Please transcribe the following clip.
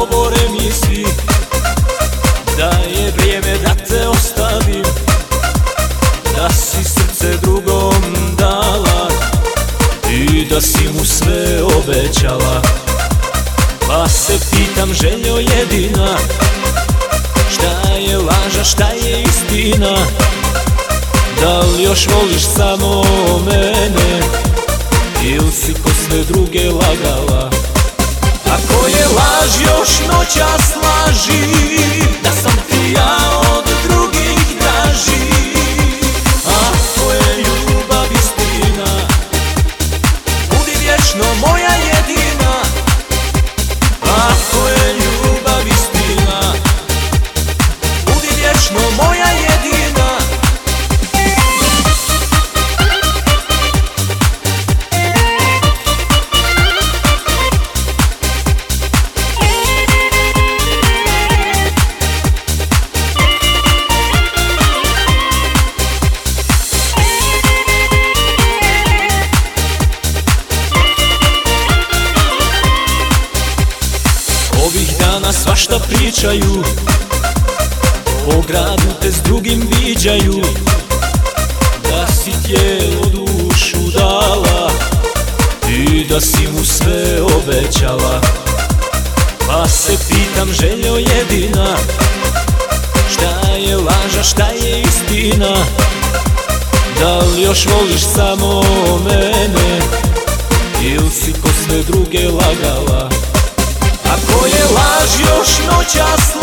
govore mi svi. Da je vrijeme da te ostavim Da si srce drugom dala I da si mu sve obećala. Pa se pitam željo jedina Šta je laža, šta je istina? Da li još voliš samo mene she svašta pričaju. Po gradu te s drugim viđaju. Da si tijelo dušu dala I da si mu sve obećala. Pa se pitam željo jedina Šta je laža, šta je istina? Da li još voliš samo mene Ili si ko sve druge lagala? Ako je noć just